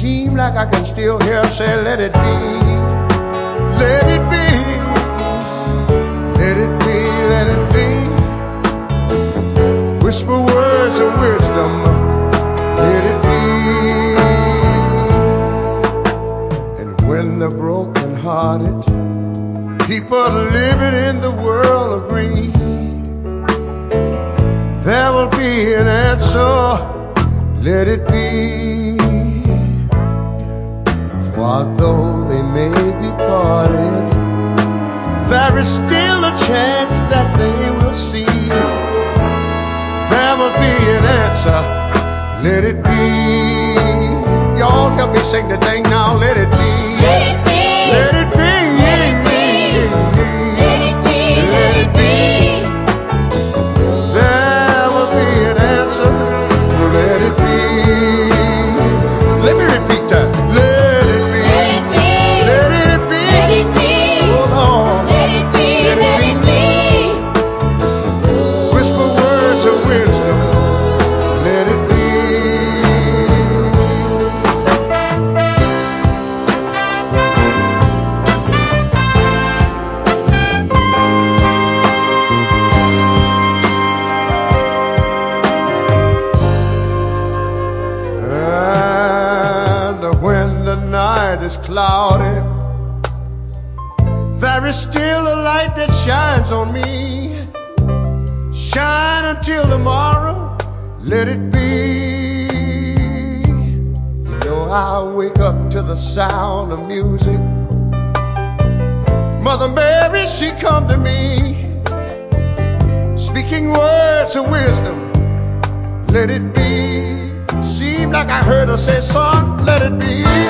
seem like I can still hear say, let it be, let it be, let it be, let it be. Whisper words of wisdom, let it be. And when the broken-hearted people living in the world agree, there will be an answer, let it be. For there is still a light that shines on me. Shine until tomorrow, let it be. You know, I wake up to the sound of music. Mother Mary, she come to me, speaking words of wisdom. Let it be. Seemed like I heard her say, son, let it be.